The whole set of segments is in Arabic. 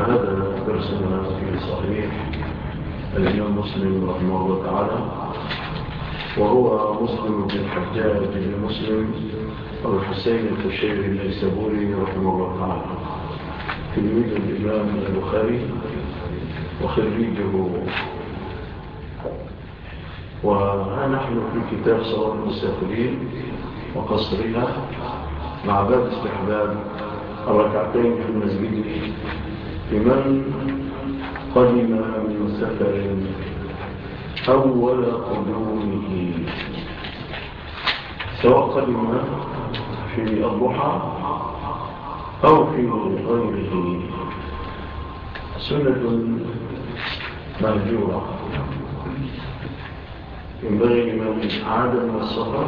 فهذا درسنا في صحيح الإمام مسلم رحمه الله تعالى. وهو مسلم بن حجاج بن مسلم الحسين الكشيري النيسابوري رحمه الله تعالى. تلميذ الإمام البخاري وخريجه. وها نحن في كتاب صلاة المستقبلين وقصرها مع باب استحباب الركعتين في المسجد. لمن قدم من سفر أول قدومه. سواء قدم في الضحى أو في غيره. سنة مهجورة ينبغي لمن عاد من السفر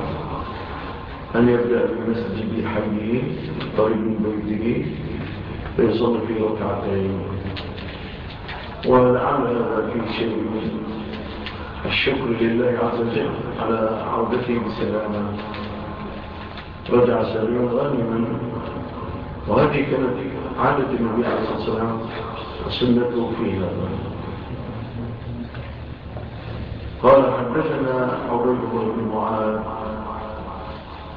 أن يبدأ بمسجد حيه قريب من بيته. في ركعتين. والعمل في شيء. الشكر لله عز وجل على عودته بسلامة. رجع سليم غانما. وهذه كانت عادة النبي عليه الصلاة والسلام وسنته فيها قال حدثنا عبيد بن معاذ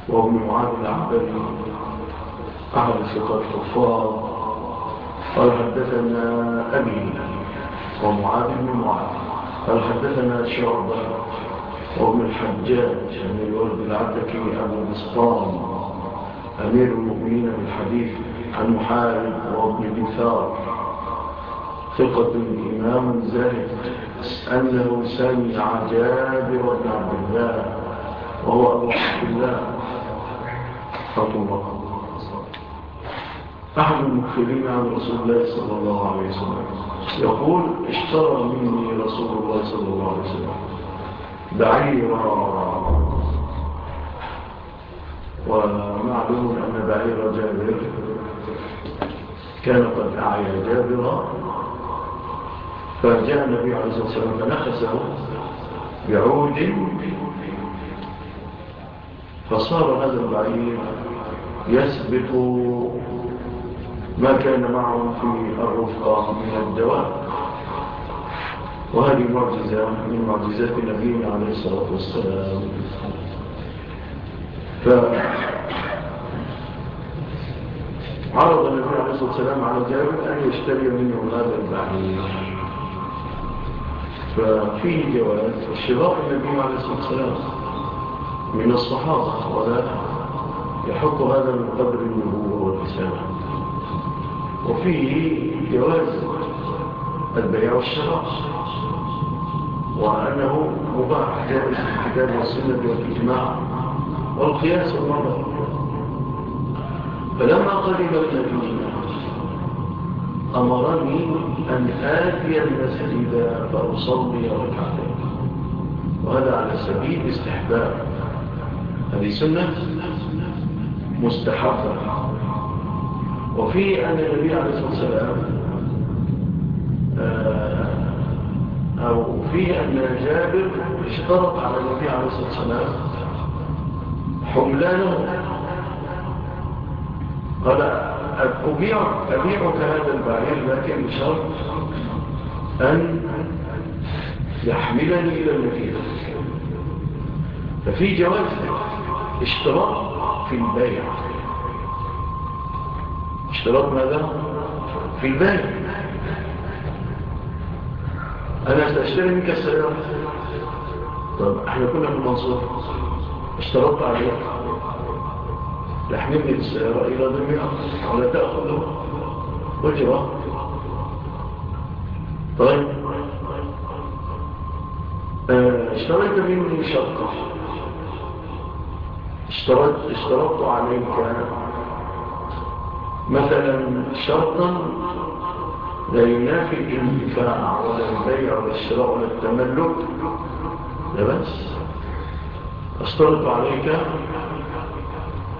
وابن معاذ العبد أحد ثقات الكفار. قال حدثنا أبي ومعاذ بن معاذ. قال حدثنا شعبة وابن الحجاج عن الولد العتكي أبو الإسطام أمير المؤمنين بالحديث عن محارب وابن بثار. ثقة إمام زاهد أنه سمع جابر بن عبد الله وهو أبو عبد الله. رحمه الله أحد المكفرين عن رسول الله صلى الله عليه وسلم. يقول اشترى مني رسول الله صلى الله عليه وسلم. بعيرا ومعلوم أن بعير جابر. كان قد أعيا جابرا فجاء النبي عليه الصلاة والسلام فنخسه بعود. فصار هذا البعير يسبق ما كان معهم في الرفقة من الدواء وهذه معجزة من معجزات نبينا عليه الصلاة والسلام. فعرض النبي عليه الصلاة والسلام على جابر أن يشتري منه هذا البعير. ففيه جواز الشراء النبي عليه الصلاة والسلام من الصحابة ولا يحق هذا من قدر النبوة والرسالة. وفيه جواز البيع والشراء وأنه مباح جاء الكتاب والسنة والإجماع والقياس والنظر. فلما قرب النبي أمرني أن آتي المسجد فأصلي ركعتين وهذا على سبيل استحباب هذه سنة مستحبة. وفي أن النبي عليه الصلاة والسلام آه، أو في أن جابر اشترط على النبي عليه الصلاة والسلام حملانه. قال أبيع أبيعك هذا البعير لكن بشرط أن يحملني إلى المدينة ففي جواز اشتراط في البيع. اشتراط ماذا؟ في البنك أنا سأشتري منك السيارة. طب إحنا كنا في المنصور اشترطت عليك. تحملني السيارة إلى دمية ولا تأخذه. أجرة. طيب. آه، اشتريت مني شقة. اشتريت اشترطت عليك. مثلا شرطا لا ينافي الانتفاع ولا البيع ولا الشراء ولا التملك لا بس أشترط عليك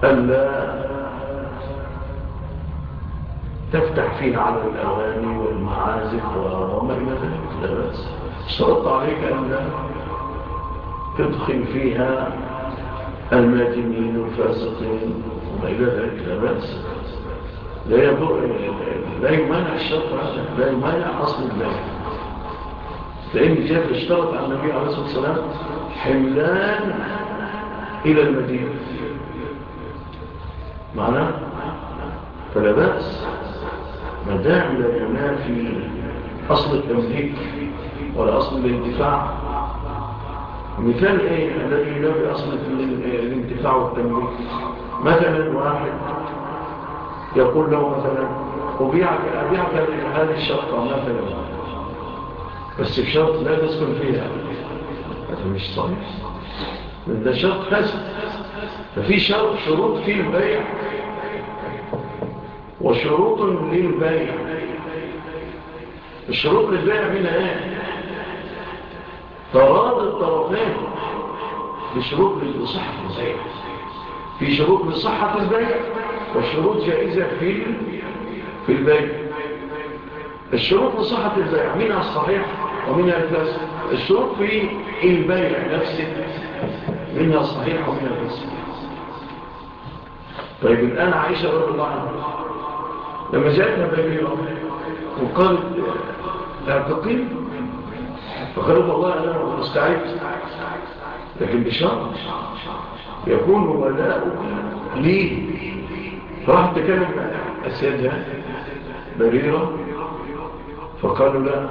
ألا تفتح فيها على الأواني والمعازف وما إلى ذلك لا بس أشترط عليك ألا تدخل فيها الماجنين والفاسقين وما إلى ذلك. لا بس لا يضر لا يمنع الشرط لا يمنع اصل الله لأن جاء اشترط على النبي عليه الصلاة والسلام حملان إلى المدينة. معناه فلا بأس. ما دام لا ينافي أصل التمليك ولا أصل الانتفاع. مثال إيه الذي ينافي أصل الانتفاع والتمليك. مثلا واحد يقول له مثلا أبيعك أبيعك هذه الشقة مثلا بس بشرط لا تسكن فيها. هذا مش صحيح. من ده شرط فاسد ففي شرط شروط في البيع. وشروط للبيع. الشروط للبيع من إيه؟ تراض الطرفين. بشروط للصحة البيع. في شروط للصحة البيع. والشروط جائزة في في البيع. الشروط لصحة البيع منها الصحيح ومنها الفاسد الشروط في البيع نفسه منها الصحيح ومنها الفاسد طيب الآن عائشة رضي الله عنها. لما جاءتنا بابيرة وقالت أعتقل فقالوا والله أنا مستعد لكن بشرط يكون ولاؤك لي. فراح تكلم أسيدها بريرة. فقالوا لا.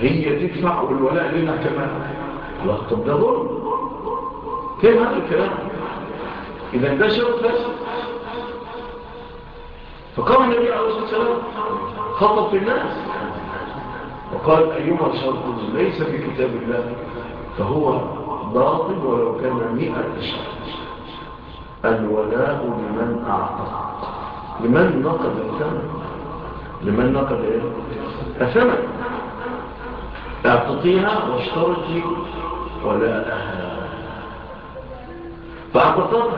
هي تدفع والولاء لنا كمان. الله طب ده ظلم. كيف هذا الكلام؟ إذا ده شرط فاسد فقام النبي عليه الصلاة والسلام خطب الناس. وقال أيما شرط ليس في كتاب الله فهو باطل ولو كان مئة شرط الولاء لمن أعطى. لمن نقد الثمن. لمن نقد إيه؟ الثمن. أعطيها واشترجي ولاءها. فأعطتها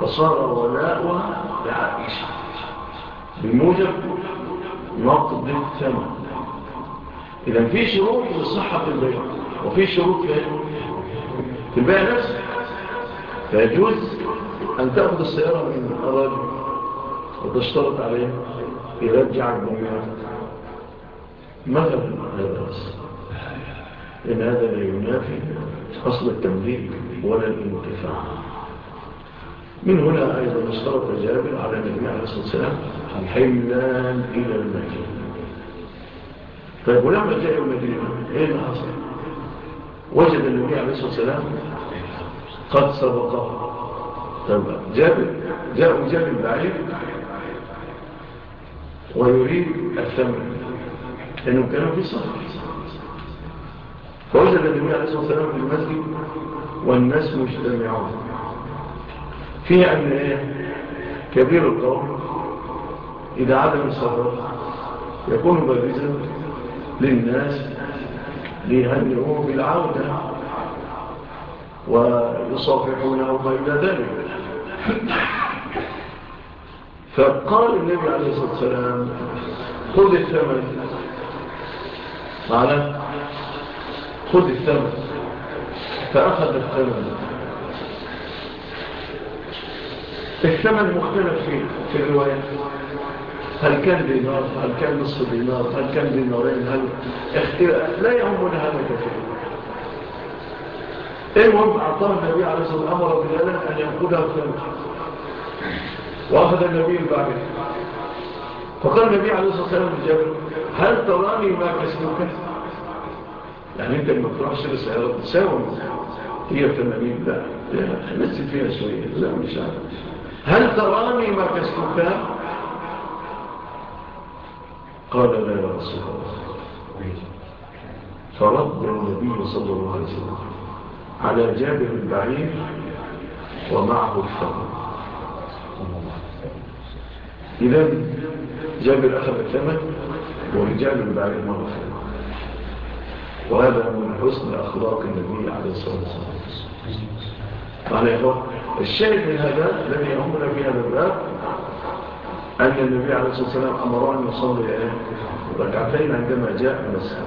فصار ولاؤها لعائشة. بموجب نقد الثمن. إذا في شروط لصحة البيع. وفي شروط إيه؟ في البيع نفسه. فيجوز أن تأخذ السيارة من الراجل وتشترط عليه يرجعك بمئة مثلا هذا لأن هذا لا ينافي أصل التمليك ولا الانتفاع. من هنا أيضا اشترط جابر على النبي عليه الصلاة والسلام حملان إلى المدينة. طيب ولما جاء المدينة إيه اللي حصل؟ وجد النبي عليه الصلاة والسلام قد سبقه. جاب جاء جاب بعيد ويريد الثمن. لأنه كان في صحر فوجد النبي عليه الصلاة والسلام في المسجد والناس مجتمعون. فيها أن إيه؟ كبير القوم إذا عدم الصبر يكون بارزا للناس ليهنئوه بالعودة ويصافحونه غير ذلك. فقال النبي عليه الصلاة والسلام خذ الثمن. معنا خذ الثمن. فأخذ الثمن. الثمن مختلف في الرواية. هل كان دينار؟ هل كان نصف دينار؟ هل كان دينارين؟ هل اختلاف لا يهمنا هذا كثير. إيه وضع النبي عليه الصلاة والسلام أمر بلالا أن ينقذها في الحق. وأخذ النبي البعض فقال النبي عليه الصلاة والسلام لجابر هل تراني ما كسبك؟ يعني أنت ما تروحش بسعر تساوم. هي في المنين لا. نسيت فيها شوية لا مش عارف. هل تراني ما كسبك؟ قال لا يا رسول الله. فرد النبي صلى الله عليه وسلم. على جابر البعير ومعه الثمر إذا جابر أخذ الثمن ورجال البعير مرة ثانية وهذا من حسن أخلاق النبي عليه الصلاة والسلام. قال يا أخوة الشيء من هذا الذي يهمنا في هذا الباب أن النبي عليه الصلاة والسلام أمران يصلي ركعتين عندما جاء من السلام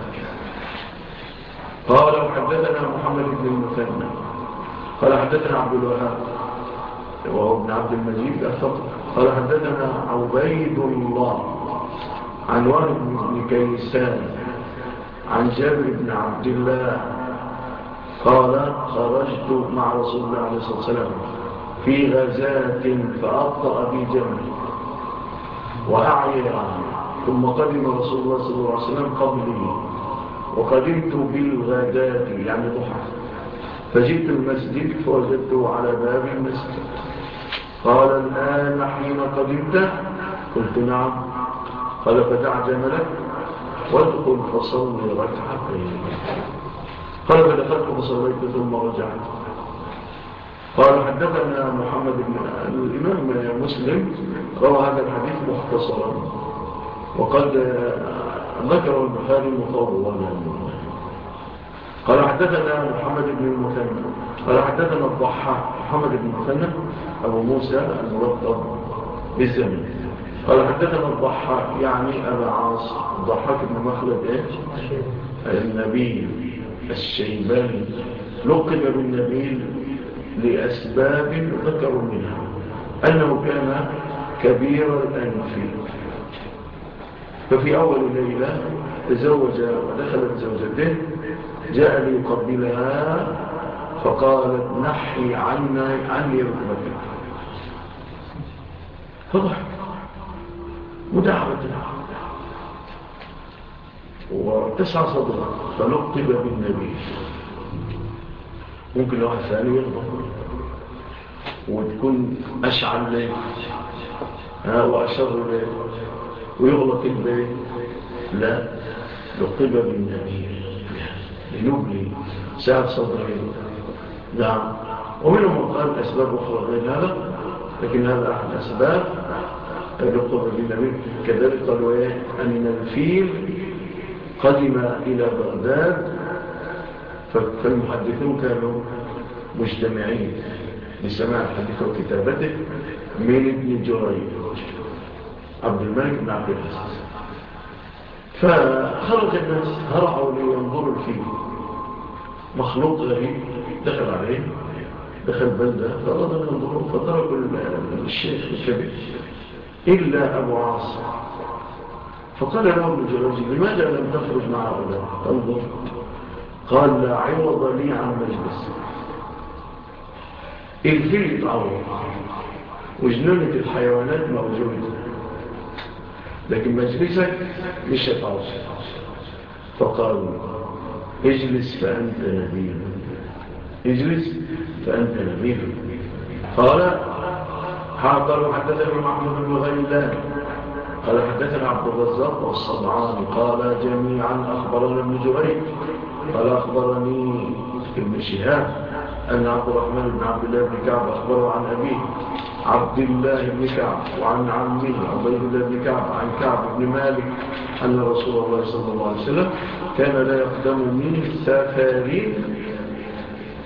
قال حدثنا محمد بن المثنى. قال حدثنا عبد الوهاب. وهو ابن عبد المجيد الصدر قال حدثنا عبيد الله. عن وهب بن كيسان. عن جابر بن عبد الله. قال خرجت مع رسول الله عليه الصلاة والسلام في غزاة فأطأ بي جمعي. وأعيرا ثم قدم رسول الله صلى الله عليه وسلم قبلي. وقدمت بالغداة يعني ضحى. فجئت المسجد فوجدته على باب المسجد. قال الآن حين قدمت قلت نعم. قال فدع جملك وادخل فصلي ركعتين. قال فدخلت فصليت ثم رجعت. قال حدثنا محمد بن الإمام مسلم. روى هذا الحديث مختصرا. وقد ذكر البخاري مصاب الله عنه قال حدثنا محمد بن المثنى قال حدثنا الضحى محمد بن المثنى أبو موسى المرتب بالزمن قال حدثنا الضحى يعني أبا عاص الضحاك بن مخلد إيه؟ النبي الشيباني. لقب بالنبي لأسباب ذكروا منها أنه كان كبير الأنف. ففي أول ليلة تزوج ودخلت زوجته جاء ليقبلها فقالت نحي عنا عني ركبتك فضحك. مدعوة. وتسعى صدرها فلقب بالنبي. ممكن لو ثاني يغضب. وتكون أشعل ليه وأشر ليه ويغلط البيت لا لقب بالنبي لنبلي ساعة صدره نعم. ومنهم من قال أسباب أخرى غير هذا لكن هذا أحد الأسباب. لقب بالنبي كذلك قالوا إيه أن الفيل قدم إلى بغداد فالمحدثون كانوا مجتمعين. لسماع حديث وكتابته من ابن جريج. عبد الملك بن عبد العزيز. فخرج الناس هرعوا لينظروا فيه. مخلوق غريب دخل عليه دخل بلدة فأراد أن ينظروا فتركوا الشيخ الكبير. إلا أبو عاصم. فقال له ابن جلوزي لماذا لم تخرج مع هؤلاء؟ انظر. قال لا عوض لي عن مجلس. الفيل تعوض وجنونة الحيوانات موجودة. لكن مجلسك مش هتعوصي فقالوا اجلس فأنت نبيه اجلس فأنت نبيه قال حاضر حدثنا محمد بن غيلا قال حدثنا عبد الرزاق والصبعان۔ قال جميعا أخبرنا ابن جريج۔ قال أخبرني ابن شهاب أن عبد الرحمن بن عبد الله بن كعب أخبره عن أبيه. عبد الله بن كعب وعن عمه عبد الله بن كعب عن كعب بن مالك أن رسول الله صلى الله عليه وسلم كان لا يقدم من سفر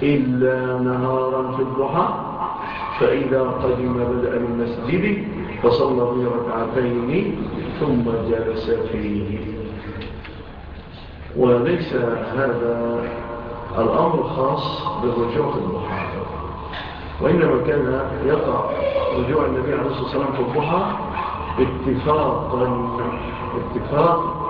إلا نهارا في الضحى فإذا قدم بدأ من مسجده فصلى في ركعتين ثم جلس فيه. وليس هذا الأمر خاص بالرجوع في الضحى. وإنما كان يقع رجوع النبي عليه الصلاة والسلام في الضحى اتفاقا اتفاق.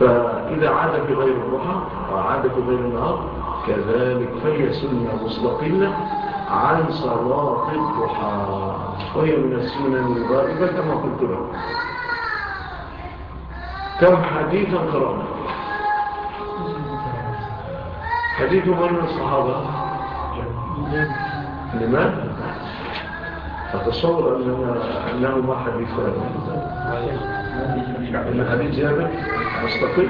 فإذا عاد في غير الضحى وعاد في غير النهار كذلك فهي سنة مستقلة عن صلاة الضحى. وهي من السنن الغائبة كما قلت لكم. كم حديثا قرأنا؟ حديث من الصحابة؟ جميل لماذا؟ أتصور أنه, ما حديث أن حديث جابر مستقل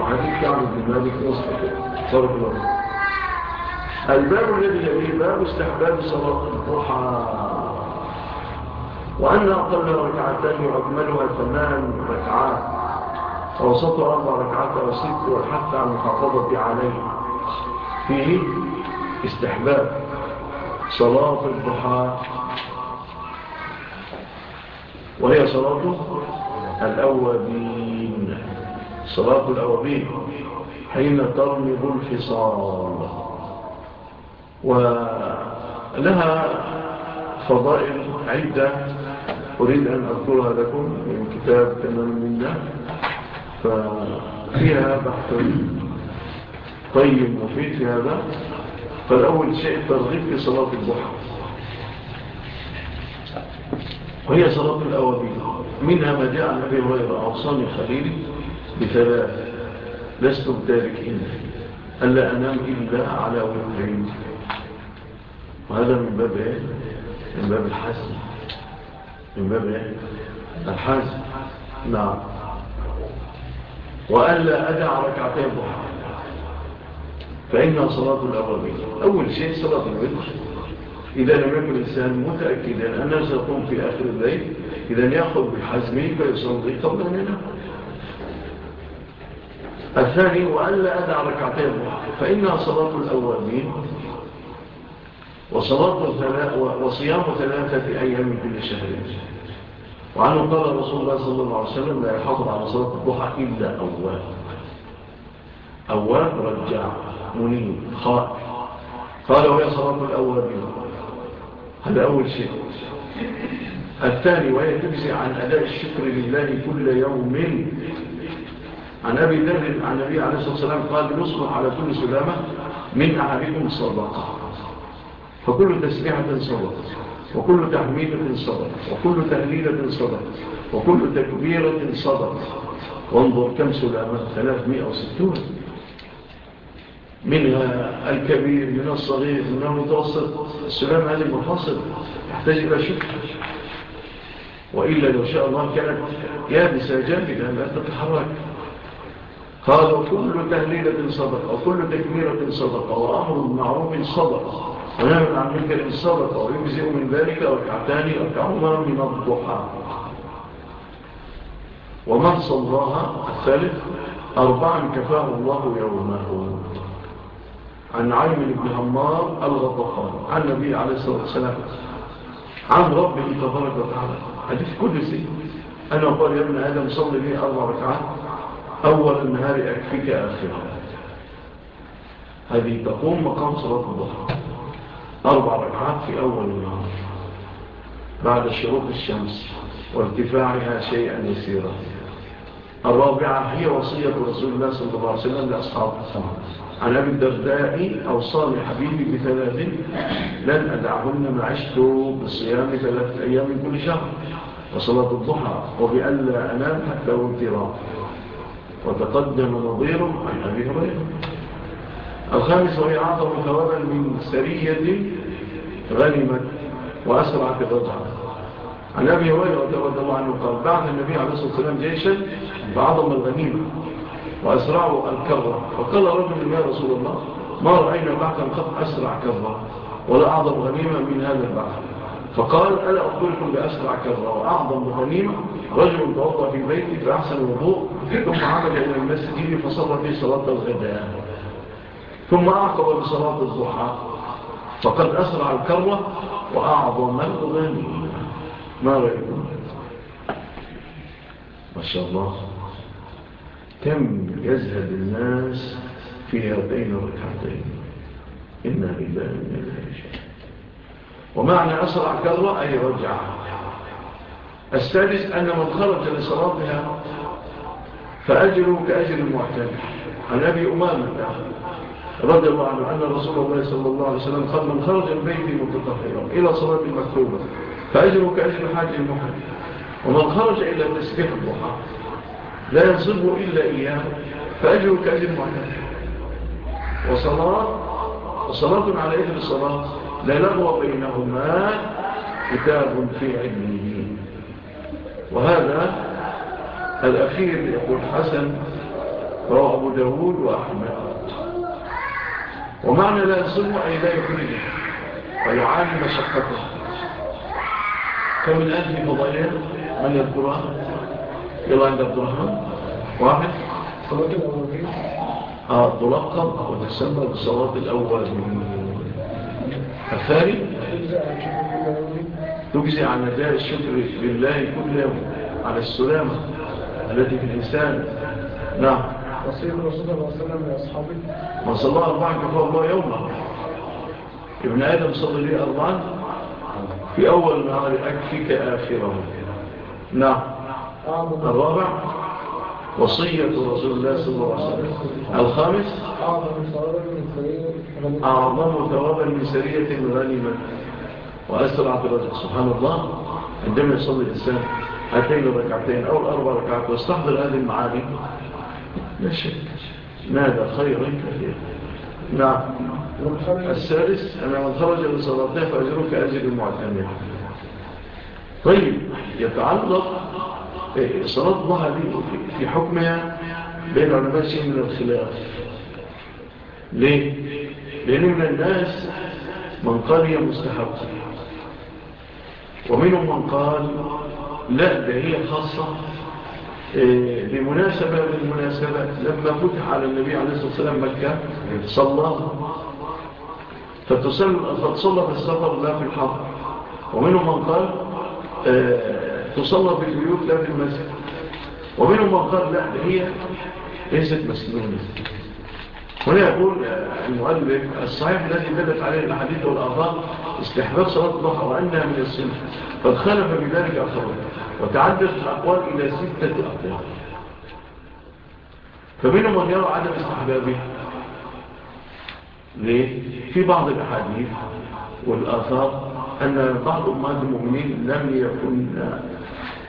وحديث كعب بن مالك مستقل. الله. الباب الذي يبيه باب استحباب صلاة الضحى. وأن أقل ركعتين وأكملها ثمان ركعات. فوسط أربع ركعات وست والحث عن المحافظة عليه. فيه استحباب. صلاة الضحى. وهي صلاة الأوابين. صلاة الأوابين حين ترمض الفصال ولها فضائل عدة. أريد أن أذكرها لكم من كتاب كمان منا. ففيها بحث طيب مفيد في هذا. فالأول شيء ترغيب في صلاة الضحى. وهي صلاة الأوابين منها ما جاء عن أبي هريرة عصاني خليلي بثلاث. لست بتارك ألا أنام إلا على وجهين وهذا من باب إيه؟ من باب الحزن من باب إيه؟ الحزن نعم. وألا أدع ركعتين بحر فإنها صلاة الأولوية أول شيء صلاة الوتر. إذا لم يكن الإنسان متأكدا أنه سيقوم في آخر الليل إذا يأخذ بحزمه فيصلي قبل أن ينام الثاني وألا أدع ركعتين الضحى فإنها صلاة الأولين وصلاة وصيام ثلاثة أيام كل شهر. وعنه قال رسول الله صلى الله عليه وسلم لا يحافظ على صلاة الضحى إلا أول. أول رجعها منين خائف قال ويصل الأول الأولين هذا أول شيء. الثاني وهي تجزي عن أداء الشكر لله كل يوم. عن أبي ذر عن النبي عليه الصلاة والسلام قال نصبح على كل سلامة من أحدكم صدقة. فكل تسبيحة صدقة وكل تحميدة صدقة وكل تهليلة صدقة وكل تكبيرة صدقة. وانظر كم سلامة 360 منها الكبير من الصغير من المتوسط السلام هذه المفاصل يحتاج إلى شكر. وإلا لو شاء الله كانت يابسة جامدة لا تتحرك. قال وكل تهليلة صدقة وكل تكبيرة صدقة وأمر معروف صدقة. ونعمل عن منك الصدقة ويمزئ من ذلك ركعتان ركعهما من الضحى. ومن صلاها الثالث أربعا كفاه الله يومه. عن عيم بن همام الغطفان عن النبي عليه الصلاة والسلام عن ربه تبارك وتعالى. حديث كل سيء أنا قال يا ابن آدم صلي به أربع ركعات. أول النهار أكفيك آخرها. هذه تقوم مقام صلاة الظهر أربع ركعات في أول النهار. بعد شروق الشمس وارتفاعها شيئا يسيرا. الرابعة هي وصية رسول الله صلى الله عليه وسلم لأصحاب السماء عن أبي الدرداء أوصاني حبيبي بثلاث لن أدعهن ما عشت بالصيام ثلاثة أيام كل شهر وصلاة الضحى وبألا أنام حتى وانترا وتقدم نظير عن أبي هريرة. الخامس وهي أعظم ثوابا من سرية غنمت وأسرع في عن أبي هريرة رضي الله عنه قال بعث النبي عليه الصلاة والسلام جيشا بعظم الغنيمة. وأسرعوا الكبر. فقال رجل يا رسول الله ما رأينا بعثا قد أسرع كبرا؟ ولا أعظم غنيمة من هذا البعث. فقال ألا أخبركم بأسرع كبرا؟ وأعظم غنيمة رجل توضى في بيتي فأحسن وضوء ثم عمل إلى المسجد فصلى في صلاة الغداء ثم أعقب بصلاة الضحى. فقد أسرع الكرة وأعظم الغنيمة. ما رأيكم؟ ما شاء الله. كم يزهد الناس في هاتين الركعتين إنا إذا من الهجاء ومعنى أسرع كرة أي رجع السادس أن من خرج لصلاتها فأجره كأجر المعتد عن أبي أمامة رضي الله عنه أن رسول الله صلى الله عليه وسلم قد من خرج البيت متطهرا إلى صلاة المكتوبة فأجره كأجر حاج المحج ومن خرج إلى تسبيح الضحى لا ينصبه إلا إياه فأجره كأجر معتاد وصلاة وصلاة على إذن الصلاة لا لغو بينهما كتاب في علمه. وهذا الأخير يقول حسن رواه أبو داود وأحمد. ومعنى لا ينصبه أي لا يخرجه ويعاني مشقته فمن الأنف مضيئ من يذكرها يبقى عبد الرحمن. واحد. آه، تلقب تسمى بالصلاة الأول الثاني. تجزي عن نداء الشكر لله كل يوم على السلامة التي في الإنسان. نعم. وصير الرسول الله صلى الله عليه وسلم من صلى أربعا كفى الله يوما ابن آدم صلى لي أربعا في أول نهار أكفك آخره. نعم. الرابع وصية رسول الله صلى الله عليه وسلم. الخامس أعظم ثوابا من سرية غنيمة. وأسرع في الرجل سبحان الله عندما يصلي الإنسان هاتين ركعتين أو الأربع ركعات واستحضر هذه المعاني. لا شك. ماذا خير كثير. نعم. السادس أن من خرج لصلاتها فأجرك كأجر المعتمد طيب يتعلق إيه، صلاة الضحى دي في حكمها بين علماء شيء من الخلاف. ليه؟ لأن من الناس من قال هي مستحبة. ومنهم من قال لا ده هي خاصة بمناسبة بالمناسبة لما فتح على النبي عليه الصلاة والسلام مكة صلى. فتصلى في السفر لا في الحق ومنهم من قال إيه، تصلى في البيوت لا في المسجد. ومنهم من قال لا هي ليست مسنونة هنا يقول المؤلف الصحيح الذي دلت عليه الحديث والآثار استحباب صلاة الضحى وأنها من السنة. قد بذلك أخرون وتعدد الأقوال إلى ستة أقوال. فمنهم من يرى عدم استحبابه. ليه؟ في بعض الأحاديث والآثار أن بعض أمهات المؤمنين لم يكن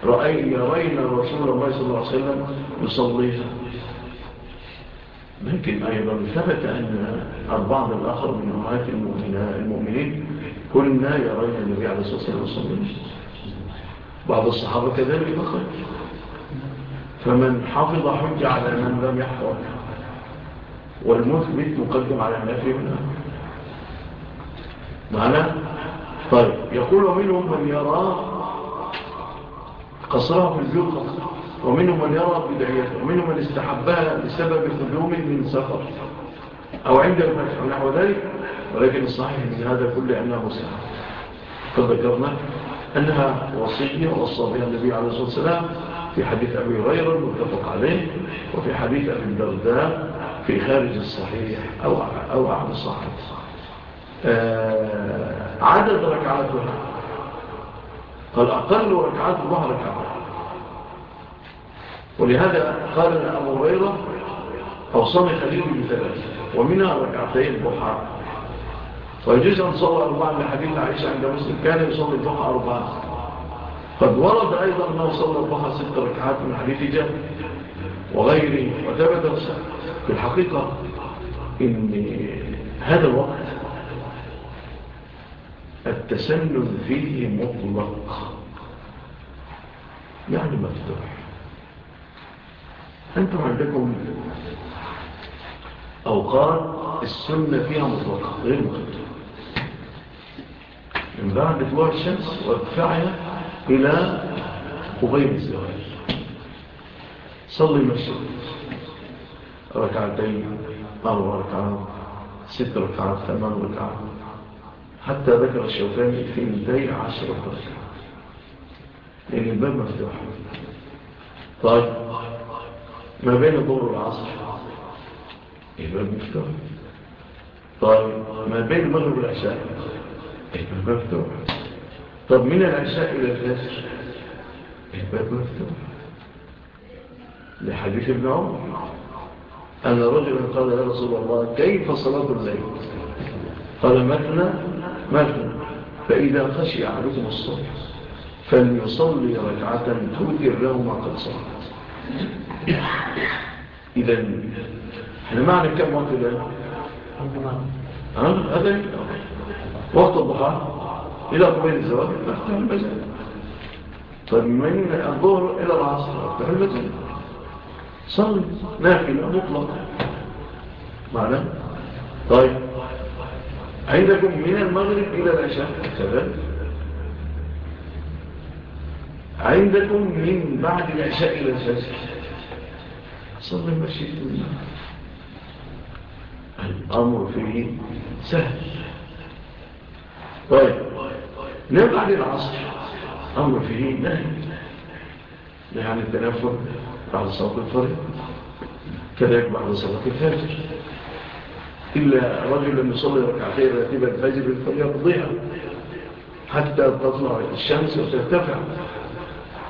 رأينا رأينا رسول الله صلى الله عليه وسلم يصليها. لكن أيضا ثبت أن البعض الآخر من أمهات المؤمنين كلنا يرين النبي عليه الصلاة والسلام يصليها بعض الصحابة كذلك بخير فمن حفظ حج على من لم يحفظ والمثبت مقدم على النافي منها معنا طيب يقول منهم من يراه قصرها في الفقه ومنهم من يرى بدايته ومنهم من استحبها بسبب خدوم من سفر أو عند المنح ونحو ذلك ولكن الصحيح من هذا كل أنه سهل. فذكرنا أنها وصية وصى بها النبي عليه الصلاة والسلام في حديث أبي هريرة المتفق عليه وفي حديث أبي الدرداء في خارج الصحيح أو أو عن الصحيح آه عدد ركعاتها. فالأقل ركعات الضحى ركعتين ولهذا قال لنا أبو هريرة أوصاني خليل بثلاث ومنها ركعتين الضحى. ويجوز أن صلى أربعا لحبيب عائشة عند مسلم كان يصلي الضحى أربعا قد ورد أيضا أنه صلى الضحى ست ركعات من حديث جهل وغيره وتبدأ في الحقيقة إن هذا الوقت التسلل فيه مطلق. يعني مفتوح. أنتم عندكم أوقات السنة فيها مطلقة غير مفتوح من بعد دواء الشمس وادفعها إلى قبيل الزواج صلي المسجد. ركعتين أربع ركعات ست ركعات ثمان ركعات. حتى ذكر الشوكاني اثنتي عشر ركعة لأن الباب مفتوح. طيب. ما بين الظهر العصر الباب مفتوح. طيب. ما بين المغرب والعشاء؟ الباب مفتوح. طيب من العشاء إلى الفجر؟ الباب مفتوح. لحديث ابن عمر. أن رجل قال يا رسول الله كيف صلاة الليل؟ قال مثنى مثلا فإذا خشي أحدكم الصلاة فليصلي ركعة توتر له ما قد صلت إذا إحنا معنى كم وقت الآن؟ هذا وقت الضحى. إلى قبيل الزواج. أفتح المزال طيب من الظهر إلى العصر؟ أفتح المزال صلي. نافلة مطلقة. معنى؟ طيب. عندكم من المغرب إلى العشاء؟ كذلك عندكم من بعد العشاء إلى الفجر. صلي الله عليه وسلم الأمر فيه سهل. طيب نبعد العصر؟ أمر فيه نهل يعني عن التنفر بعد صلاة الفجر كذلك بعد صلاة الفجر. إلا رجل يصلي ركعتين راتبا الفجر فليقضيها حتى تطلع الشمس وترتفع.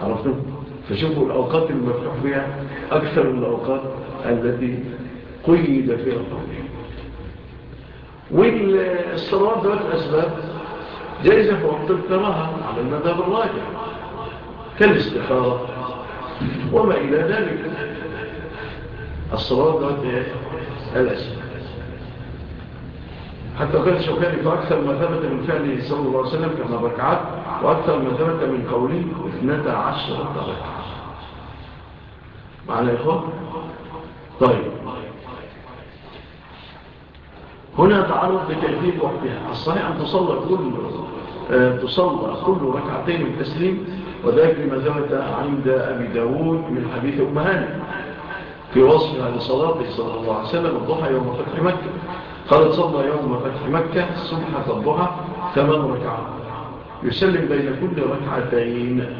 عرفتم؟ فشوفوا الأوقات المفتوح فيها أكثر من الأوقات التي قيد فيها الطريق والصلاة ذات أسباب. جائزة وقت تراها على المذهب الراجع كالاستخارة وما إلى ذلك. الصلاة ذات الأسباب حتى قال الشوكاني فأكثر ما ثبت من فعله صلى الله عليه وسلم كما ركعات وأكثر ما ثبت من قوله اثنتا عشر ركعة معنا يا إخوة طيب. هنا تعرض بكيفية وحدها. الصحيح أن تصلى كل آه، تصلى كل ركعتين من تسليم وذلك لما ثبت عند أبي داود من حديث أم في في وصفها لصلاته صلى الله عليه وسلم الضحى يوم فتح مكة. قال صلى يوم فتح مكة الصبح الضحى ثمان ركعات يسلم بين كل ركعتين.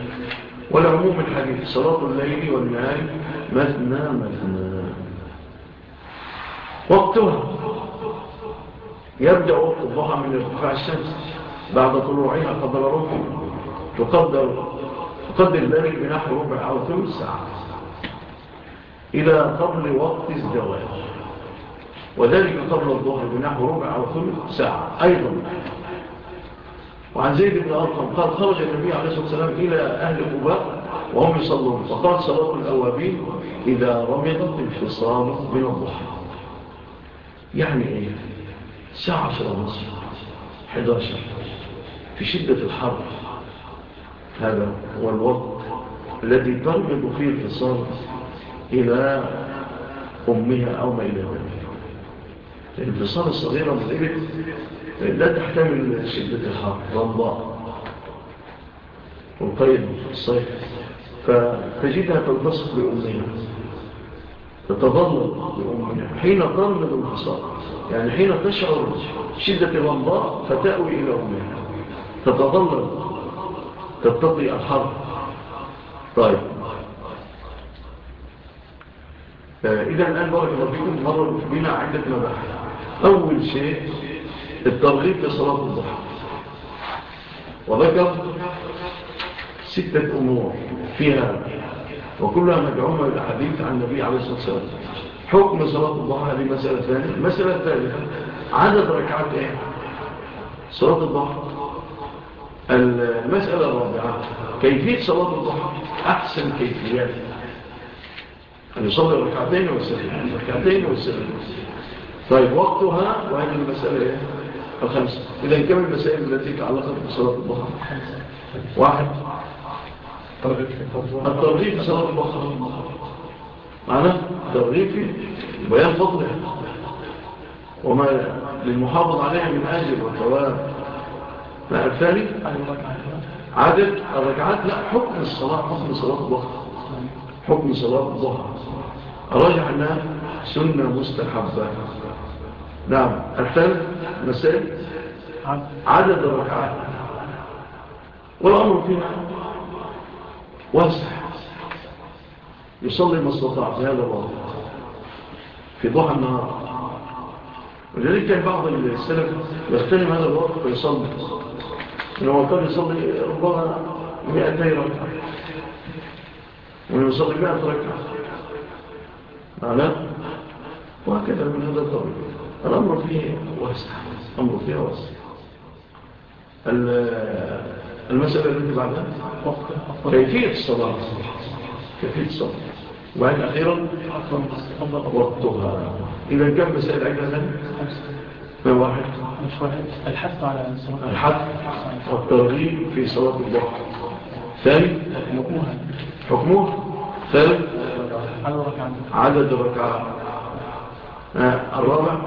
والعموم الحديث صلاة الليل والنهار مثنى مثنى. وقتها يبدأ وقت الضحى من ارتفاع الشمس. بعد طلوعها قبل ربع تقدر تقدر ذلك بنحو ربع أو ثلث ساعة. إلى قبل وقت الزواج. وذلك قبل الظهر بنحو ربع أو ثلث ساعة أيضا. وعن زيد بن أرقم قال خرج النبي عليه الصلاة والسلام إلى أهل قباء وهم يصلون. فقال صلاة الأوابين إذا رمضت الفصام من الظهر يعني إيه؟ ساعة في ونصف 11 في شدة الحر. هذا هو الوقت الذي تربط فيه الفصال إلى أمها أو ما إلى ذلك الفصال الصغيرة في الإبل لا تحتمل شدة الحر. ضمضاء وقيد الصيف فتجدها تلتصق بأمها تتضلل بأمها حين تنض الفصال يعني حين تشعر شدة الضمضاء فتأوي إلى أمها تتضلل تتضي الحر. طيب. آه، إذا الآن بارك الله فيكم مرة بنا عدة مباحث. أول شيء الترغيب لصلاة الضحى. وذكر ستة أمور فيها وكلها مدعومة الحديث عن النبي عليه الصلاة والسلام. حكم صلاة الضحى هذه مسألة ثانية. مسألة ثالثة عدد ركعات إيه؟ صلاة الضحى. المسألة الرابعة كيفية صلاة الضحى؟ أحسن كيفيات. يعني أن يصلي ركعتين والسلام ركعتين والسلام طيب وقتها وهذه المسألة إيه الخمسة. إذا كم المسائل التي تعلقت بصلاة البقرة واحد. الترغيب في صلاة البقرة معنا الترغيب في بيان فضلها وما للمحافظ عليها من أجل والتواب لا الثاني؟ عدد الركعات. لا حكم الصلاة حكم صلاة البقرة حكم صلاة الظهر أراجع أنها سنة مستحبة. نعم. الثاني مسائل نعم. عدد الركعات. والأمر فيه واسع. يصلي ما استطاع في هذا الوضع في ضحى النهار. ولذلك كان بعض السلف يغتنم هذا الوقت ويصلي. إنه كان يصلي ربما 200 ركعة. ويصلي 100 ركعة. معناه وهكذا من هذا الطريق الأمر فيه واسع الأمر فيه واسع. المسألة التي بعدها؟ كيفية الصلاة؟ كيفية الصلاة؟ وبعد أخيرا؟ وقتها. إذا كم مسألة عجلة من واحد؟ الحث على الحث والترغيب في صلاة الضحى ثاني؟ حكموها حكموها ثالث؟ عدد الركعات الرابع.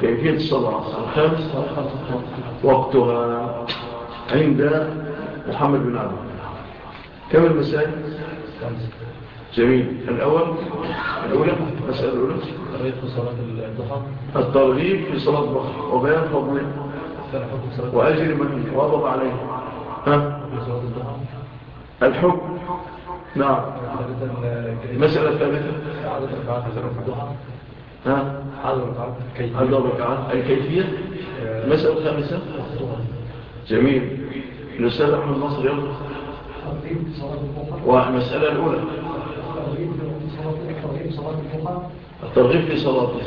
كيفية الصلاة؟ الخامس وقتها عند محمد بن عبد كم المسائل؟ جميل. الأول الأولى؟ مسألة الأولى؟ الترغيب في صلاة الضحى الترغيب في صلاة الضحى وبيان فضله. وأجل من واضب عليه. ها؟ الحكم. نعم. المسألة الثالثة عدد ركعات ها؟ عدد ركعات عدد ركعات الكيفية؟ المسألة الخامسة؟ جميل. نسأل أحمد مصر يلا. والمسألة الأولى. الترغيب في صلاتها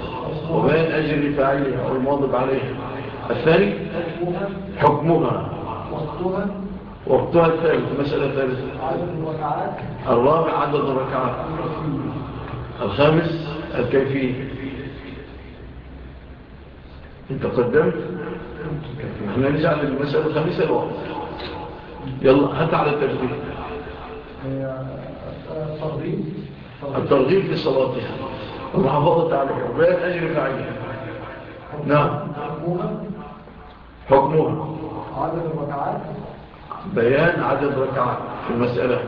وبين أجل فاعلها والمواظب عليها. الثاني؟ حكمها. وقتها وقتها الثالث مسألة ثالثة الرابع عدد الركعات. الخامس الكيفية. أنت قدمت؟ إحنا نجعل المسألة الخامسة الوقت يلا هات على الترتيب. الترغيب في صلاتها. المحافظة عليها. وبيان أجر فعيها نعم. حكمها. عدد الركعات. بيان عدد ركعات في المسألة.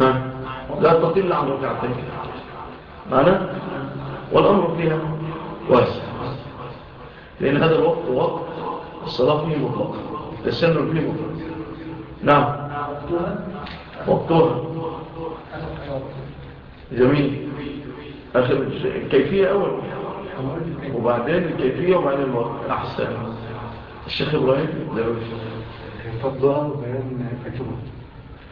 ها؟ لا تقل عن ركعتين. معنا والأمر فيها واسع. لأن هذا الوقت وقت الصلاة فيه مطلق التسنن فيه مطلق نعم. وقتها. جميل. آخر الكيفية أول. وبعدين الكيفية وبعدين الوقت. أحسن. الشيخ إبراهيم دروس فضلها وبيان حكمها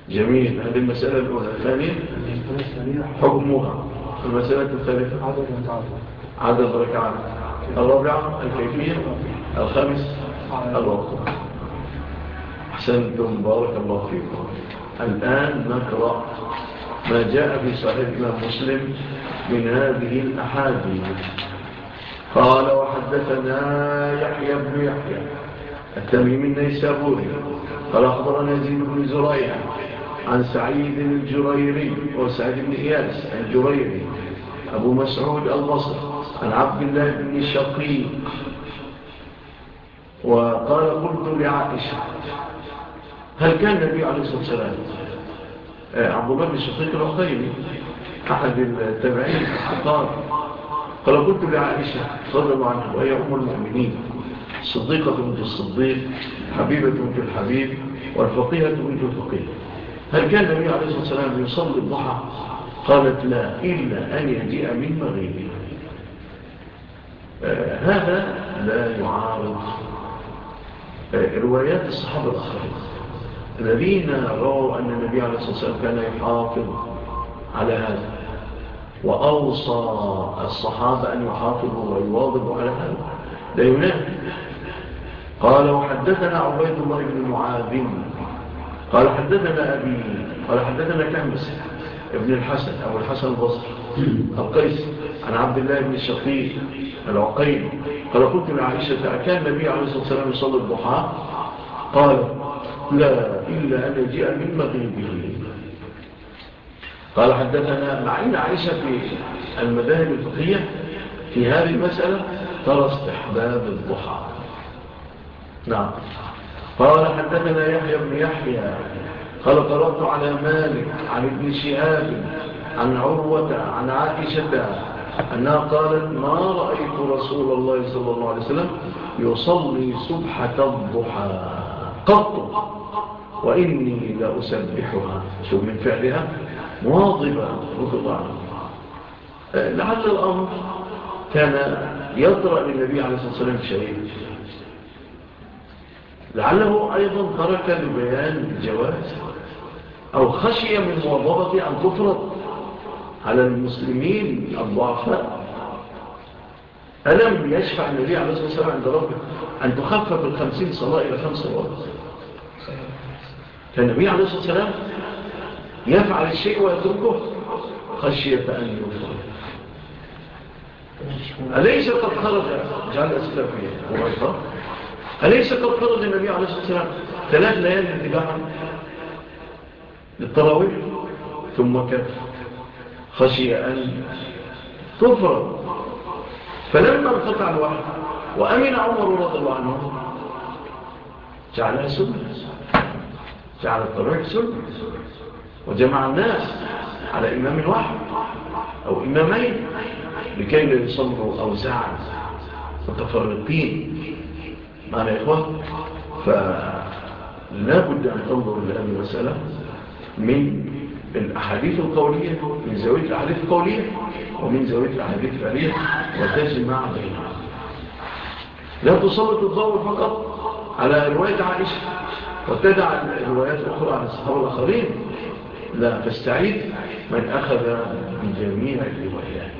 جميل. هذه المسألة الأولى. الثانية؟ حكمها المسألة الثالثة؟ عدد ركعات عدد ركعات الرابعة الكيفية. الخامس؟ الوقت. أحسنتم. بارك الله فيكم. الآن نقرأ ما جاء في صحيحنا مسلم من هذه الأحاديث. قال وحدثنا يحيى بن يحيى. التميم النيسابوري قال أخبرنا زين بن زريع عن سعيد الجريري وسعيد بن إياس الجريري أبو مسعود المصر عن عبد الله بن شقي. وقال قلت لعائشة هل كان النبي عليه الصلاة والسلام آه، عبد الله بن شقيق الأخير أحد التابعين قال قلت لعائشة صلى الله وهي أم المؤمنين. صديقة في الصديق حبيبة في الحبيب والفقيهة في الفقيه هل كان النبي عليه الصلاة والسلام يصلي الضحى؟ قالت لا إلا أن يجيء من مغيبها آه، هذا لا يعارض. آه، روايات الصحابة الآخرين. الذين رأوا أن النبي عليه الصلاة والسلام كان يحافظ على هذا وأوصى الصحابة أن يحافظوا ويواظبوا على هذا لا ينافي. قال وحدثنا عبيد الله بن معاذ. قال حدثنا أبي قال حدثنا كمس ابن الحسن أبو الحسن البصري القيس عن عبد الله بن الشقيق العقيم قال قلت لعائشة أكان النبي عليه الصلاة والسلام يصلي الضحى؟ قال لا إلا أن يجيء من مغيبه. قال حدثنا مع إن عائشة في المذاهب الفقهية في هذه المسألة ترى استحباب الضحى. نعم. قال حدثنا يحيى بن يحيى قال قرأت على مالك عن ابن شهاب عن عروة عن عائشة أنها قالت ما رأيت رسول الله صلى الله عليه وسلم يصلي سبحة الضحى قط وإني لأسبحها. شو من فعلها مواظبة وتضع آه، لعل الأمر كان يطرأ للنبي عليه الصلاة والسلام شيء. لعله أيضا ترك لبيان الجواز أو خشي من موضبة أن تفرض على المسلمين الضعفاء. ألم يشفع النبي عليه الصلاة والسلام عند ربه أن تخفف بالخمسين صلاة إلى خمس صلوات فالنبي عليه الصلاة والسلام يفعل الشيء ويتركه خشية أن يفعل أليس قد خرج جعل أسفل فيه هو أليس قد فرض النبي عليه الصلاة والسلام؟ ثلاث ليالي اتباعا للتراويح ثم كف خشي أن تفر فلما انقطع الوحي وأمن عمر رضي الله عنه جعلها سنة جعل الطريق سنة وجمع الناس على إمام واحد أو إمامين لكي لا يصمروا أوزاعا متفرقين. معنا إخوة فلا بد أن تنظر لأن المسألة من الأحاديث القولية من زاوية الأحاديث القولية ومن زاوية الأحاديث الفعلية وتجمع بينها لا تسلط الضوء فقط على رواية عائشة وتدع الروايات الأخرى عن الصحابة الآخرين. لا تستعيد من أخذ بجميع الروايات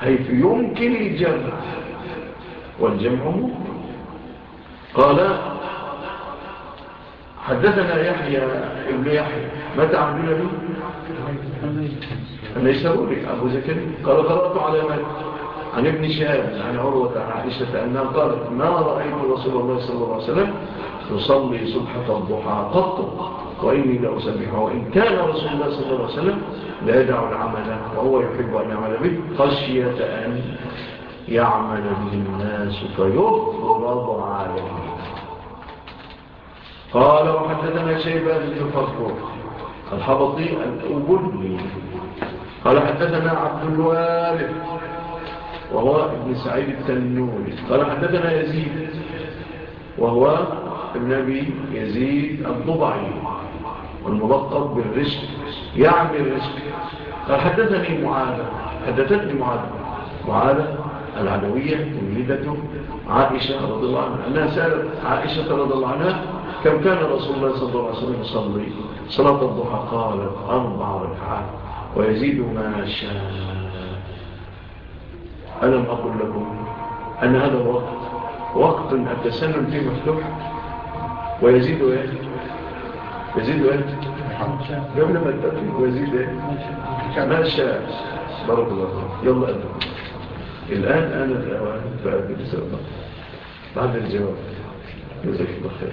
حيث يمكن الجمع والجمع قال حدثنا يحيى ابن يحيى متى عبدنا ليس النيسابوري أبو زكريا. قال قرأت على مالك عن ابن شهاب عن عروة عن عائشة أنها قالت ما رأيت رسول الله صلى الله عليه وسلم يصلي صبحة الضحى قط وإني لا أسبح وإن كان رسول الله صلى الله عليه وسلم لا يدع العمل وهو يحب أن يعمل به خشية أن يعمل به الناس فيغفر عليه قال وحدثنا شيبان بن فصبر الحبطي الأبني قال حدثنا عبد الوارث وهو ابن سعيد التنوري قال حدثنا يزيد وهو ابن يزيد الضبعي. والملقب بالرشد يعني الرشد قال حدثني معاذة حدثتني معاذة معاذة العدوية تنهيدته عائشة رضي الله عنها. أنها سألت عائشة رضي الله عنها كم كان رسول الله صلى الله عليه وسلم يصلي؟ صلاة الضحى قال أربع ركعات ويزيد ما شاء. ألم أقول لكم أن هذا الوقت وقت التسلم فيه مفتوح؟ ويزيد إيه؟ يزيد إيه؟ قبل ما التقليل ويزيد إيه؟ ما شاء. بارك الله يلا أدو الآن أنا الأوان فأبي بعد الجواب. جزاك الله خير.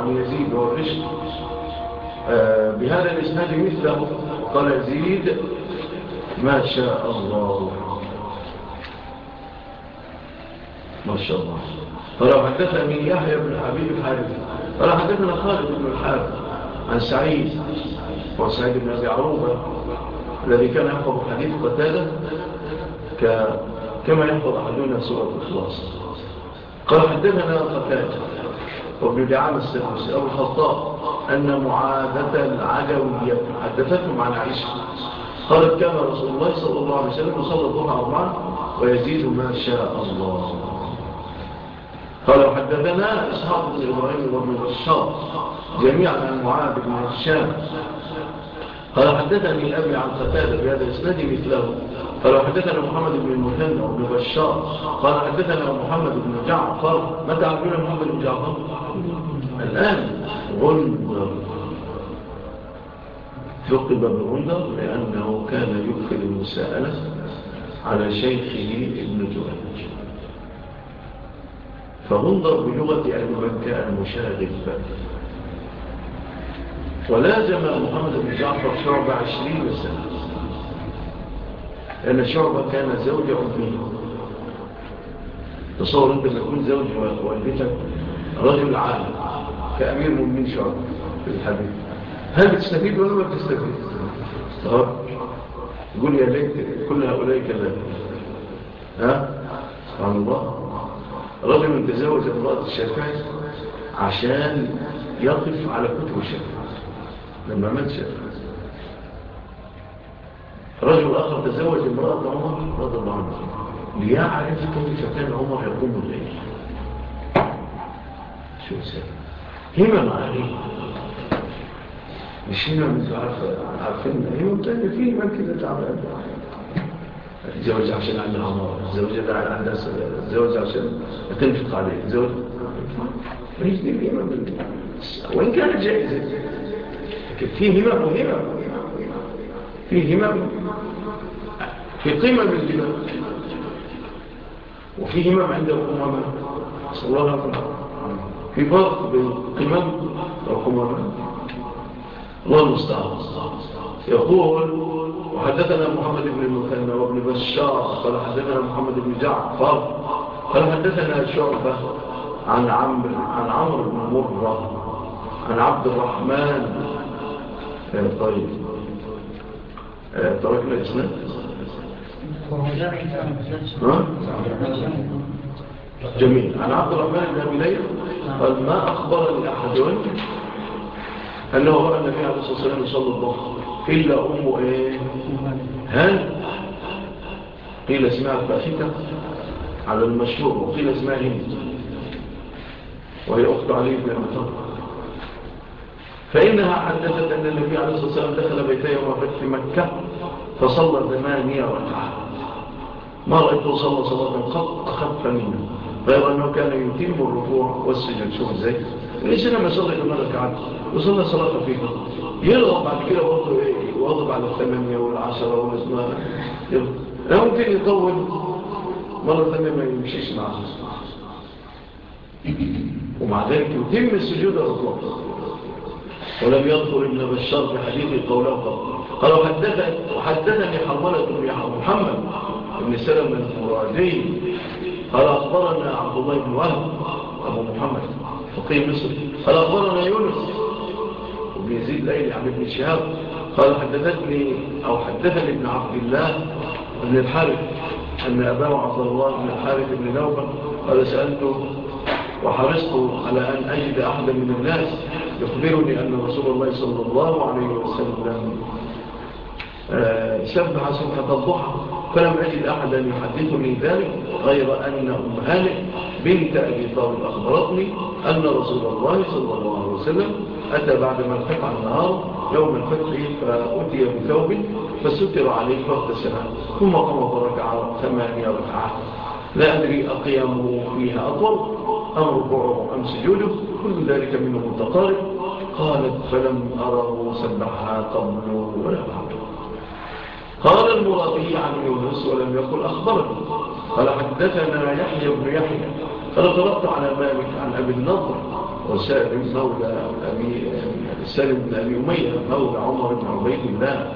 عن يزيد والرشد. آه، بهذا الإسناد مثله قال يزيد ما شاء الله. ما شاء الله. فلو حدثني يحيى بن حبيب الحارث. فلو حدثنا خالد بن الحارث عن سعيد وسعيد بن أبي عروبة الذي كان يحفظ حديث قتالة كما يحفظ أحدنا سورة الإخلاص. قال حدثنا قتالة وابن دعام الخطاب أن معاذة العجوية حدثتهم عن عيسى قالت كان رسول الله صلى الله عليه وسلم صلى الله أربعا ويزيد ما شاء الله. قالوا حدثنا أصحاب بن إبراهيم وابن الشاط جميعا عن معاذ بن الشام قال حدثني الأبي عن قتادة بهذا إسنادي مثله. قال حدثنا محمد بن المثنى وابن بشار. قال حدثنا محمد بن جعفر. ما تعرفون محمد بن جعفر؟ الآن. غندر. ثقب بغندر لأنه كان يؤخذ المساءلة على شيخه ابن جوانج فغندر بلغة أهل مكة المشاغب. ولازم محمد بن جعفر شعب عشرين سنة. لأن شعبة كان زوج أمه تصور أنت تكون زوج والدتك رجل عالم كأمير من شعبة في الحبيب هل بتستفيد ولا ما بتستفيد؟ استغرب يقول يا ليت كل هؤلاء كذلك. ها؟ سبحان الله. رجل تزوج امرأة الشافعي عشان يقف على كتب الشافعي لما مات شافعي رجل آخر تزوج امرأة عمر رضي الله عنه. ليعرف كيف كان عمر يقوم الليل شو سبب هما عليه مش هنا مش عارفين. هيوم تاني في من كده تعبان الزوج عشان عندها عمر الزوجة عندها الزوج عشان تنفق عليه. الزوج مش دي بيما وإن كانت جائزة. في هما وهما فيه همم في قمم الجبال وفي همم عند القمامة. صلى الله عليه وسلم. في فرق بين قمم والقمامة الله المستعان. يقول وحدثنا محمد بن المثنى وابن بشار. قال حدثنا محمد بن جعفر. قال حدثنا شعبة عن عمر عن عمرو بن مرة. عن عبد الرحمن. طيب. طرف الإسلام جميل عن عبد الرحمن بن أبي قال ما أخبرني أحد أنه رأى النبي عليه الصلاة والسلام يصلي الظهر إلا أمه إيه هل قيل اسمها فاختة على المشروع وقيل اسمها هند وهي أخت علي بن أبي طالب فإنها حدثت أن النبي عليه الصلاة والسلام دخل بيته يوم فتح مكة فصلى ثمانية ركعة. ما رأيته صلى صلاة قط أخف منه. غير أنه كان يتم الركوع والسجن شوف زي ليس لما صلى كما ركعات. وصلى صلاة فيه يرغب بعد كده برضه إيه؟ على الثمانية والعشرة والإثناء ممكن يطول مرة ثانية ما يمشيش مع ومع ذلك يتم السجود الرفوع ولم يذكر ابن بشار بحديث قوله قال وحدثني حرملة بن محمد بن سلم المرادي قال أخبرنا عبد الله بن وهب أبو محمد فقيه مصر. قال أخبرنا يونس وابن يزيد ليلي عن ابن شهاب. قال حدثتني أو حدثني ابن عبد الله بن الحارث أن أباه عبد الله بن الحارث بن نوبة قال سألته وحرصت على أن أجد أحدا من الناس يخبرني أن رسول الله صلى الله عليه وسلم آه، سبح سبحة الضحى فلم أجد أحدا يحدثني ذلك غير أن أم هانئ بنت أبي طالب أخبرتني أن رسول الله صلى الله عليه وسلم أتى بعد ما ارتفع النهار يوم الفتح فأتي بثوب فستر عليه فقد السلام ثم قام فركع ثمانية ركعات. لا أدري أقيامه فيها أطول. أم ركوعه أم سجوده كل ذلك منه متقارب. قالت فلم أره سبحها قبل ولا بعد. قال المرابي عن يونس ولم يقل أخبرني. قال حدثنا يحيى بن يحيى. قال طلبت على مالك عن أبي النضر وسالم مولى أبي سالم بن أبي أمية مولى عمر بن عبيد الله.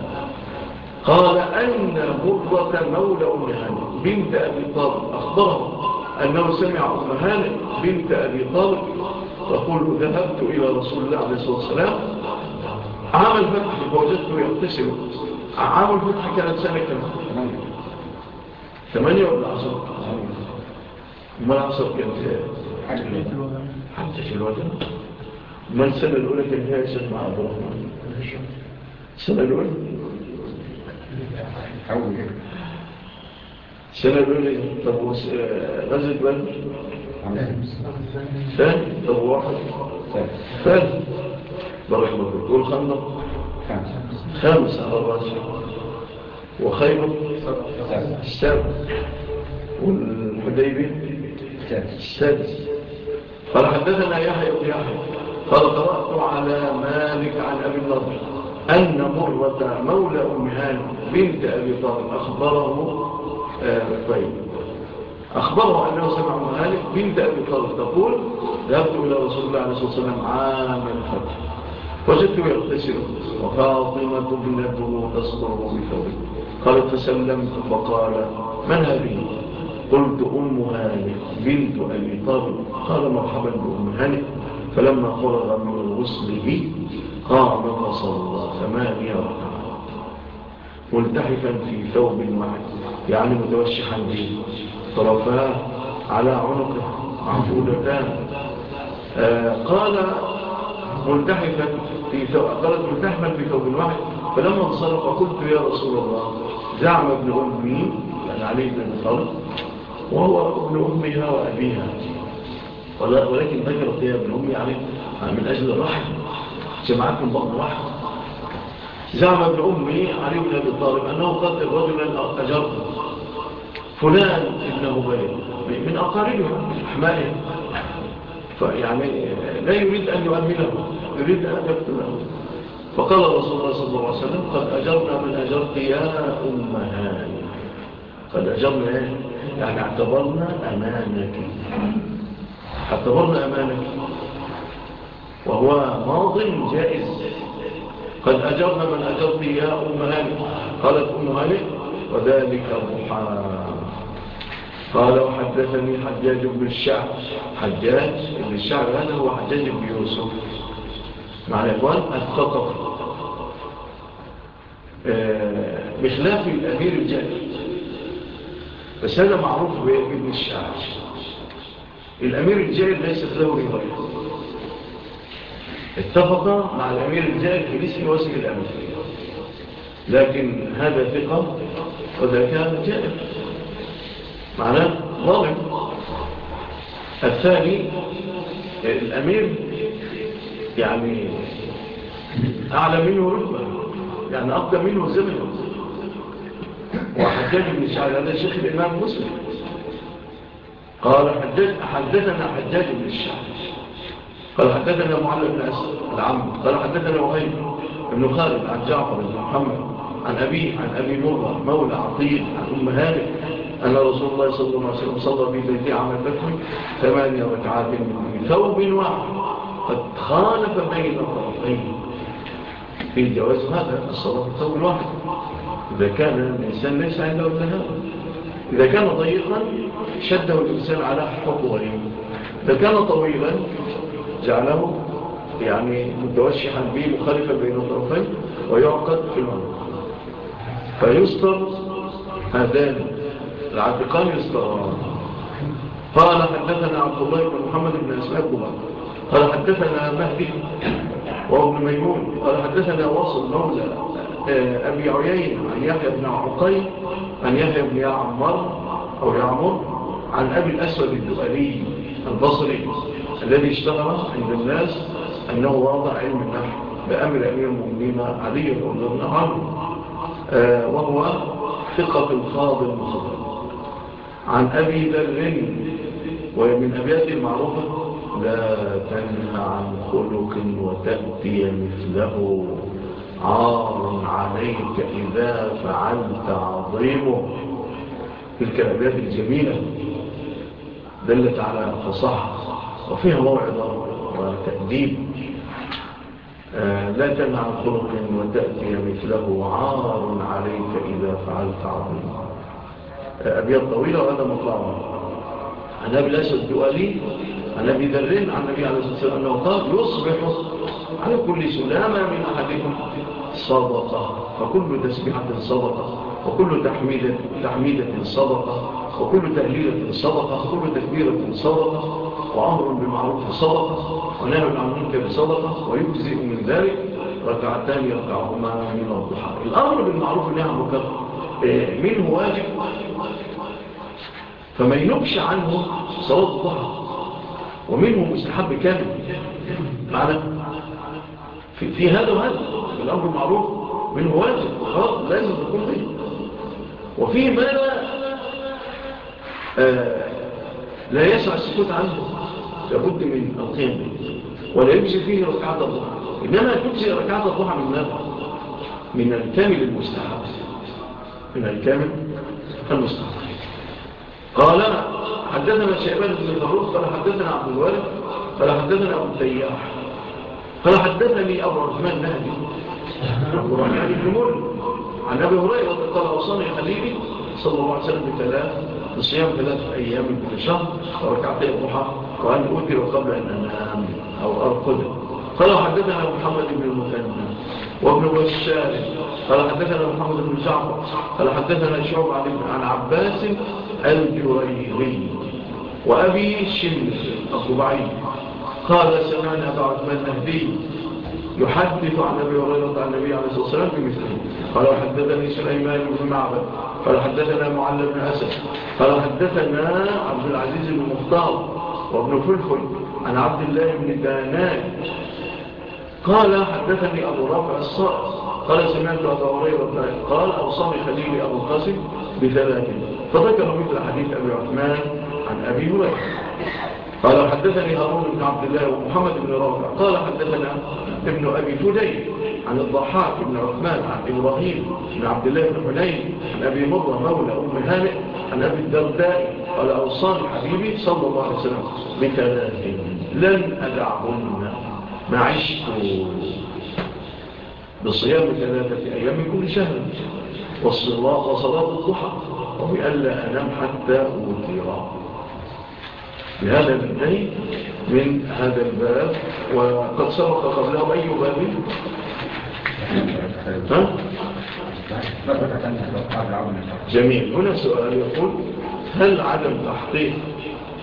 قال أن مرة مولى أمهان بنت أبي طالب أخبره. أنه سمع أمهان بنت أبي طالب تقول ذهبت إلى رسول الله عليه الصلاة والسلام. عام الفتح فوجدته يقتسم عام الفتح كانت سنة كم؟ ثمانية ولا عصر ما عصر كانت حتى في الوضع ما السنة الأولى كان فيها سنة مع عبد الرحمن. السنة الأولى؟ Sen böyle tabu Hazret ben? ثاني طب واحد ثالث برحمة تقول خندق خامس على الراس وخيبر السابع والحديبي السادس قال حدثنا يحيى بن يحيى قال قرأت على مالك عن أبي النضر أن مرة مولى أم هانم بنت أبي طالب أخبره طيب. أخبره أنه سمع مهالك بنت أبي طالب تقول ذهبت إلى رسول الله عليه الصلاة والسلام عام الفتح وجدته يغتسل وفاطمة ابنته تصبر بثوبه. قالت فسلمت. فقال من هذه؟ قلت أم هالك بنت أبي طالب. قال مرحبا بأم هالك فلما فرغ من الغسل بي قام فصلى ثمانية ركعات ملتحفا في ثوب معه يعني متوشحا به طرفاه على عنقه عفودتان آه، قال ملتحفا في قالت ملتحفا في ثوب واحد. فلما انصرف قلت يا رسول الله زعم ابن أمي يعني علي بن طلب وهو ابن أمها وأبيها. ولكن ذكرت يا ابن أمي علي من أجل الرحم. جمعتهم بطن واحد. زعمت أمي علي بن أبي طالب أنه قتل رجلا أجرته فلان ابن مبارك من أقاربه حمائهم فيعني لا يريد أن يؤمنه يريد أن يقتله. فقال رسول الله صلى الله عليه وسلم قد أجرنا من أجرت يا أمهان قد أجرنا يعني اعتبرنا أمانك. اعتبرنا أمانك. وهو ماضي جائز. قد أجرنا من أجرني يا أم هاني قالت أم هاني وذلك الضحى قال وحدثني حجاج بن الشعب. حجاج بن الشعب هذا هو حجاج بن يوسف. مع الإخوان الثقف آه، بخلاف الأمير الجاهلي بس هذا معروف بابن الشعب. الأمير الجاهل ليست له رواية اتفق مع الأمير الجائر باسم واسم الأمير لكن هذا ثقة وذاك جائر معناه ظالم الثاني الأمير يعني أعلى منه رتبة يعني أقدم منه زمن. وحجاج بن شعر هذا شيخ الإمام مسلم. قال حدثنا حجاج بن الشعر قال حدثنا معلم بن أسد العم. قال حدثنا وهيب بن خالد عن جعفر بن محمد عن أبيه عن أبي مرة مولى عطيل عن أم هانئ أن رسول الله صلى الله عليه وسلم صلى في بيتي عام الفتح ثمانية ركعات من ثوب واحد. قد خالف بين الطرفين. في جواز هذا الصلاة بثوب واحد. إذا كان الإنسان ليس عنده التهاوى إذا كان ضيقا شده الإنسان على حقوقه إذا كان طويلا جعله يعني متوشحا به مخالفا بين الطرفين ويعقد في المنطقة فيسطر هذان العتقان يسطران قال حدثنا عبد الله بن محمد بن اسحاق قال حدثنا مهدي وابن ميمون۔ قال حدثنا واصل مولى آه، أبي عيين عن يحيى بن عقي عن يحيى بن عمر أو يعمر عن أبي الأسود الدؤلي البصري. الذي اشتهر عند الناس أنه وضع علم النحو بأمر أمير المؤمنين علي بن الله عنه. آه، وهو ثقة الخاضر المصدر. عن أبي ذر ومن أبياته المعروفة لا تنهى عن خلق وتأتي مثله عار عليك إذا فعلت عظيمه. تلك الأبيات الجميلة دلت على فصاحة وفيها موعظة وتأديب آه، لا تنع خلق وتأتي مثله عار عليك إذا فعلت عظيم آه، أبيض طويلة وهذا مطلع عن أبي الأسد الدؤالي عن أبي ذرين عن النبي عليه الصلاة والسلام أنه قال يصبح على كل سلامة من أحدكم صدقة فكل تسبيحة صدقة وكل تحميدة, تحميدة صدقة وكل تهليلة صدقة وكل تكبيرة صدقة. وأمر بالمعروف صدقة ونهي عن المنكر صدقة ويجزئ من ذلك ركعتان يركعهما من الضحى. الأمر بالمعروف والنهي عن المنكر إيه، منه واجب. فما ينكش عنه صلاة الضحى ومنه مستحب كامل. معنا في, في هذا وهذا الأمر بالمعروف منه واجب خلاص لازم تكون فيه وفيه ما آه، لا يسع السكوت عنه. لابد من القيام ولا يجزي فيه ركعات الضحى. إنما تجزي ركعات الضحى من ماذا؟ من الكامل المستحب. من الكامل المستحب. قال حدثنا شعبان بن الضروف قال حدثنا عبد الوالد قال حدثنا أبو التياح قال حدثني أبو رحمن نهدي أبو رحمن بن مر عن أبي هريرة قال وصاني خليلي صلى الله عليه وسلم بثلاث لصيام ثلاثة أيام من الشهر وركعتين الضحى وأن أوتر قبل أن أنام أو أرقد. قال حدثنا محمد بن المثنى وابن بشار. قال حدثنا محمد بن جعفر. قال حدثنا شعب عن عباس الجريري وأبي شمس الضبعي قال سمعنا أبا عثمان النهدي يحدث عن أبي هريرة عن النبي عليه الصلاة والسلام بمثله. قال حدثني سليمان بن معبد قال حدثنا معلم بن أسد قال حدثنا عبد العزيز بن مختار وابن فلفل عن عبد الله بن دانان. قال حدثني أبو رافع الصائر قال سمعت أبا هريرة قال أوصاني خليلي أبو القاسم بثلاث فذكر مثل حديث أبي عثمان عن أبي هريرة. قال حدثني هارون بن عبد الله ومحمد بن رافع قال حدثنا ابن أبي فديل عن الضحاك بن عثمان عن إبراهيم بن عبد الله بن حنين عن أبي مرة مولى أم هانئ عن أبي الدرداء قال أوصان حبيبي صلى الله عليه وسلم بثلاث لن أدعهن ما عشت بصيام ثلاثة أيام من كل شهر وصلاة وصلاة الضحى وبألا أنام حتى أوتيرا بهذا البداية من هذا الباب وقد سبق قبله أي باب جميل. هنا سؤال يقول هل عدم تحقيق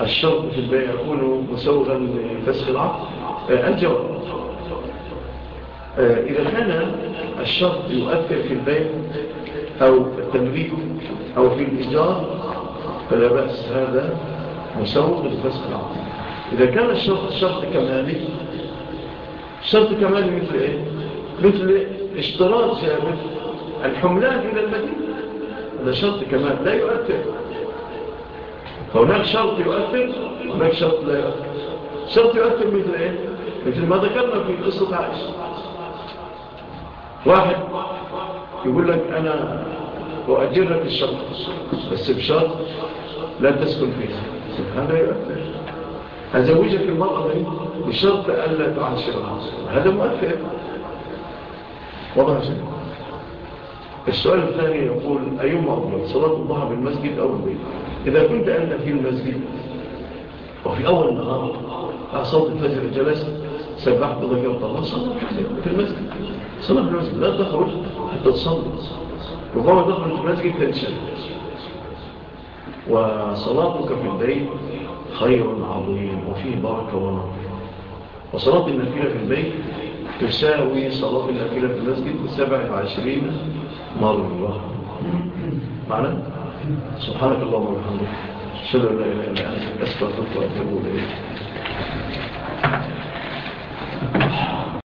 الشرط في البيع يكون مسوغا لفسخ العقد؟ آه، الجواب. آه، إذا كان الشرط يؤثر في البيع أو التمريك أو في الإيجار فلا بأس هذا مسوغ لفسخ العقد. إذا كان الشرط شرط كمالي شرط كمالي مثل إيه؟ مثل اشتراط شامل الحملات إلى المدينة. هذا شرط كمان لا يؤثر. هناك شرط يؤثر هناك شرط لا يؤثر. شرط يؤثر مثل إيه؟ مثل ما ذكرنا في قصة عائشة. واحد يقول لك أنا وأجرك الشرط بس بشرط لا تسكن فيها. هذا يؤثر. أزوجك المرأة بشرط أن لا تعشرها هذا مؤثر. واضح السؤال الثاني يقول أيما أفضل صلاة الضحى في المسجد أو البيت؟ إذا كنت أنت في المسجد وفي أول النهار أعصد الفجر جلست سبحت وذكرت الله صلاة في المسجد. صلاة في المسجد لا تخرج حتى تصلي. ربما تخرج في المسجد تنشد وصلاتك في البيت خير عظيم وفيه بركة ونظر وصلاة النفيلة في البيت تساوي صلاة الأكلة في المسجد سبع وعشرين مرة معنا؟ سبحانك اللهم وبحمدك أشهد أن لا إله إلا أنت أستغفرك وأتوب إليك